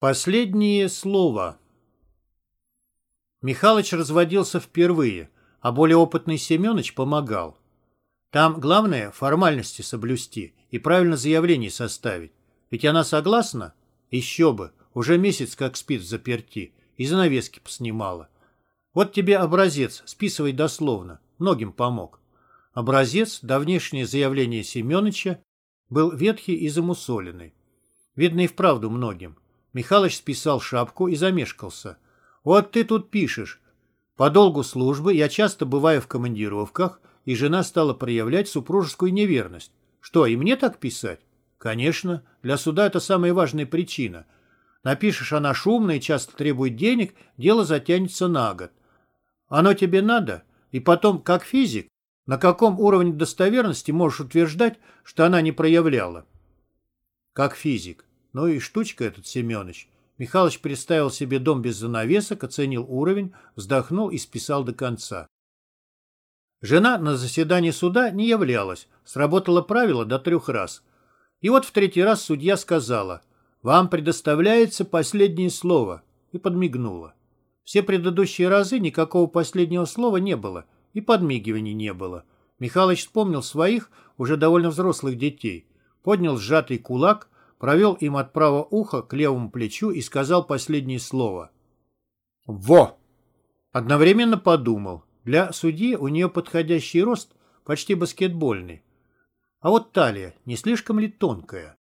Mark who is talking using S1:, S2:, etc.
S1: Последнее слово. Михалыч разводился впервые, а более опытный Семенович помогал. Там главное формальности соблюсти и правильно заявление составить. Ведь она согласна? Еще бы, уже месяц как спит в заперти, и занавески поснимала. Вот тебе образец, списывай дословно, многим помог. Образец, давнешнее заявление Семеновича, был ветхий и замусоленный. Видно и вправду многим. Михалыч списал шапку и замешкался. «Вот ты тут пишешь. По долгу службы я часто бываю в командировках, и жена стала проявлять супружескую неверность. Что, и мне так писать? Конечно, для суда это самая важная причина. Напишешь, она шумная и часто требует денег, дело затянется на год. Оно тебе надо? И потом, как физик, на каком уровне достоверности можешь утверждать, что она не проявляла? Как физик. Ну и штучка этот Семенович. Михалыч представил себе дом без занавесок, оценил уровень, вздохнул и списал до конца. Жена на заседании суда не являлась, сработало правило до трех раз. И вот в третий раз судья сказала «Вам предоставляется последнее слово» и подмигнула. Все предыдущие разы никакого последнего слова не было, и подмигиваний не было. Михалыч вспомнил своих, уже довольно взрослых детей, поднял сжатый кулак, провел им от правого уха к левому плечу и сказал последнее слово. «Во!» Одновременно подумал. Для судьи у нее подходящий рост, почти баскетбольный. А вот талия не слишком ли тонкая?